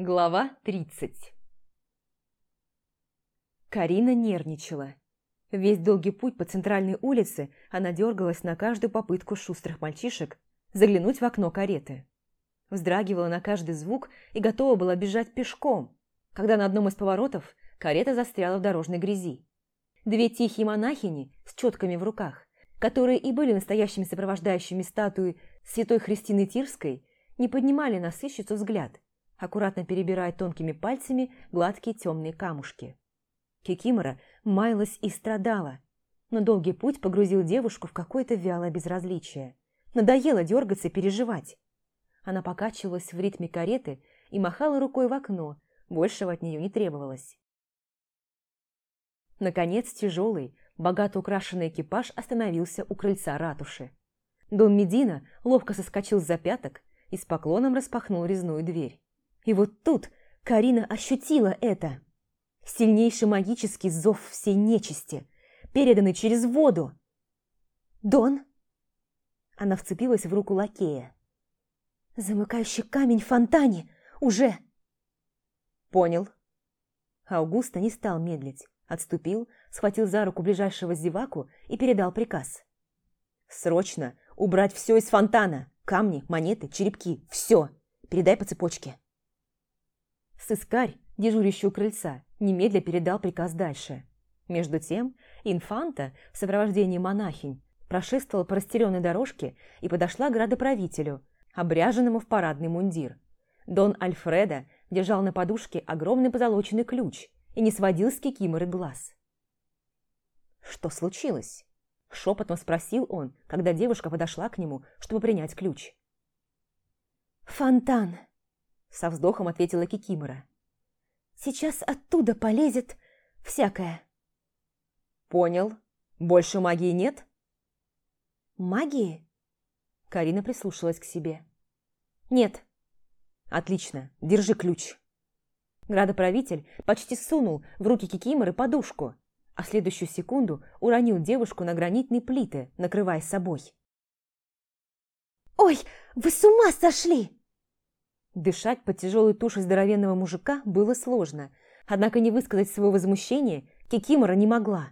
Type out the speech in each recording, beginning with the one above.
Глава 30 Карина нервничала. Весь долгий путь по центральной улице она дергалась на каждую попытку шустрых мальчишек заглянуть в окно кареты. Вздрагивала на каждый звук и готова была бежать пешком, когда на одном из поворотов карета застряла в дорожной грязи. Две тихие монахини с четками в руках, которые и были настоящими сопровождающими статуи святой Христины Тирской, не поднимали на взгляд – аккуратно перебирая тонкими пальцами гладкие темные камушки. Кикимора маялась и страдала, но долгий путь погрузил девушку в какое-то вялое безразличие. Надоело дергаться и переживать. Она покачивалась в ритме кареты и махала рукой в окно, большего от нее не требовалось. Наконец тяжелый, богато украшенный экипаж остановился у крыльца ратуши. Дон Медина ловко соскочил с запяток и с поклоном распахнул резную дверь. И вот тут Карина ощутила это. Сильнейший магический зов всей нечисти, переданный через воду. «Дон?» Она вцепилась в руку лакея. «Замыкающий камень в фонтане! Уже!» «Понял». Аугуста не стал медлить, отступил, схватил за руку ближайшего зеваку и передал приказ. «Срочно убрать все из фонтана! Камни, монеты, черепки, все! Передай по цепочке!» Сыскарь, дежурящий у крыльца, немедля передал приказ дальше. Между тем, инфанта в сопровождении монахинь прошествовала по растеренной дорожке и подошла к градоправителю, обряженному в парадный мундир. Дон Альфреда держал на подушке огромный позолоченный ключ и не сводил с кикиморы глаз. «Что случилось?» – шепотом спросил он, когда девушка подошла к нему, чтобы принять ключ. «Фонтан!» Со вздохом ответила Кикимора. «Сейчас оттуда полезет всякое». «Понял. Больше магии нет?» «Магии?» Карина прислушалась к себе. «Нет». «Отлично. Держи ключ». Градоправитель почти сунул в руки Кикиморы подушку, а следующую секунду уронил девушку на гранитные плиты, накрывая собой. «Ой, вы с ума сошли!» Дышать под тяжелой тушей здоровенного мужика было сложно, однако не высказать своего возмущения Кикимора не могла.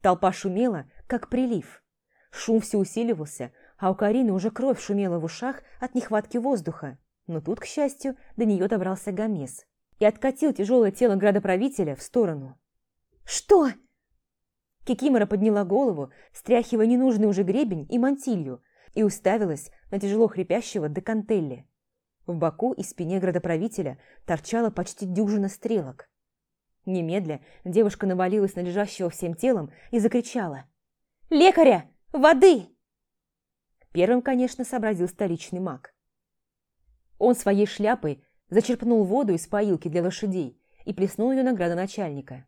Толпа шумела, как прилив. Шум все усиливался, а у Карины уже кровь шумела в ушах от нехватки воздуха. Но тут, к счастью, до нее добрался Гомес и откатил тяжелое тело градоправителя в сторону. «Что?» Кикимора подняла голову, стряхивая ненужный уже гребень и мантилью, и уставилась на тяжело хрипящего Декантелли. В боку и спине градоправителя торчала почти дюжина стрелок. Немедля девушка навалилась на лежащего всем телом и закричала. «Лекаря! Воды!» Первым, конечно, сообразил столичный маг. Он своей шляпой зачерпнул воду из поилки для лошадей и плеснул ее на градоначальника.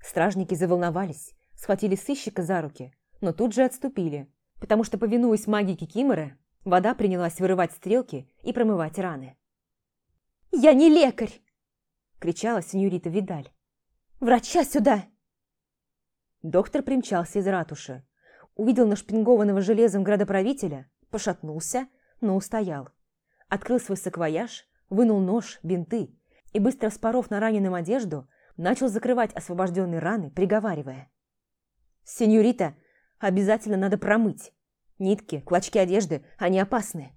Стражники заволновались, схватили сыщика за руки, но тут же отступили, потому что, повинуясь магии Кикимора, Вода принялась вырывать стрелки и промывать раны. «Я не лекарь!» – кричала сеньорита Видаль. «Врача сюда!» Доктор примчался из ратуши. Увидел нашпингованного железом градоправителя, пошатнулся, но устоял. Открыл свой саквояж, вынул нож, бинты и, быстро вспоров на раненом одежду, начал закрывать освобожденные раны, приговаривая. «Сеньорита, обязательно надо промыть. Нитки, клочки одежды, они опасны.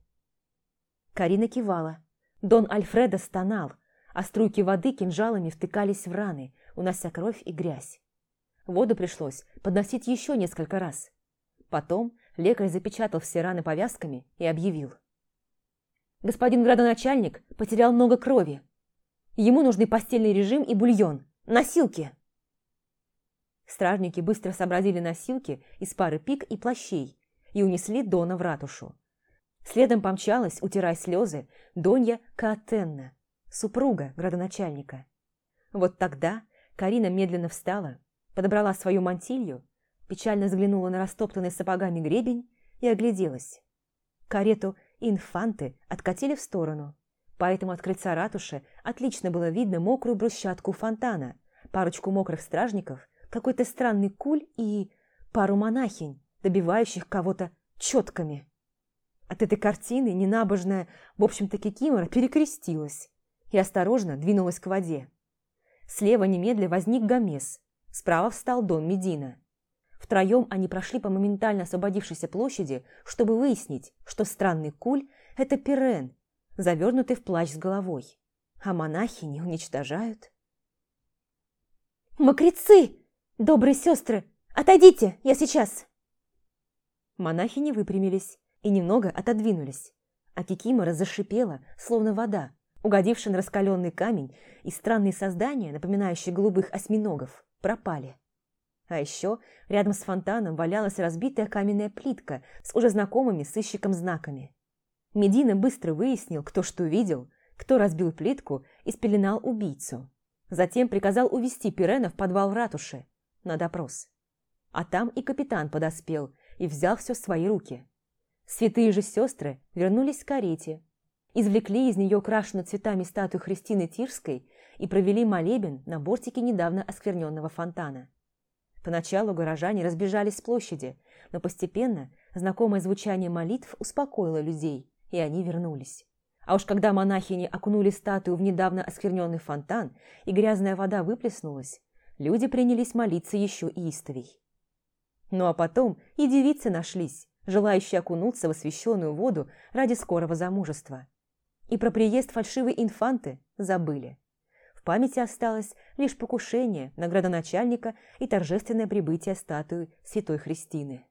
Карина кивала. Дон Альфредо стонал, а струйки воды кинжалами втыкались в раны, унося кровь и грязь. Воду пришлось подносить еще несколько раз. Потом лекарь запечатал все раны повязками и объявил. Господин градоначальник потерял много крови. Ему нужны постельный режим и бульон. Носилки! Стражники быстро сообразили носилки из пары пик и плащей и унесли Дона в ратушу. Следом помчалась, утирая слезы, Донья Каатенна, супруга градоначальника. Вот тогда Карина медленно встала, подобрала свою мантилью, печально взглянула на растоптанный сапогами гребень и огляделась. Карету инфанты откатили в сторону, поэтому от крыльца ратуши отлично было видно мокрую брусчатку фонтана, парочку мокрых стражников, какой-то странный куль и пару монахинь, добивающих кого-то четками. От этой картины ненабожная, в общем-то, Кикимора перекрестилась. и осторожно двинулась к воде. Слева немедля возник Гомес, справа встал Дон Медина. Втроем они прошли по моментально освободившейся площади, чтобы выяснить, что странный куль – это пирен, завернутый в плащ с головой. А монахи не уничтожают. «Мокрецы! Добрые сестры! Отойдите, я сейчас!» Монахи не выпрямились и немного отодвинулись, а Кикимора зашипела, словно вода, угодившая на раскаленный камень, и странные создания, напоминающие голубых осьминогов, пропали. А еще рядом с фонтаном валялась разбитая каменная плитка с уже знакомыми сыщиком знаками. Медина быстро выяснил, кто что видел, кто разбил плитку и спеленал убийцу. Затем приказал увести Пирена в подвал ратуши на допрос. А там и капитан подоспел и взял все в свои руки. Святые же сестры вернулись к карете, извлекли из нее украшенную цветами статую Христины Тирской и провели молебен на бортике недавно оскверненного фонтана. Поначалу горожане разбежались с площади, но постепенно знакомое звучание молитв успокоило людей, и они вернулись. А уж когда монахини окунули статую в недавно оскверненный фонтан, и грязная вода выплеснулась, люди принялись молиться еще истовей. Ну а потом и девицы нашлись, желающие окунуться в освященную воду ради скорого замужества. И про приезд фальшивой инфанты забыли памяти осталось лишь покушение на градоначальника и торжественное прибытие статуи Святой Христины.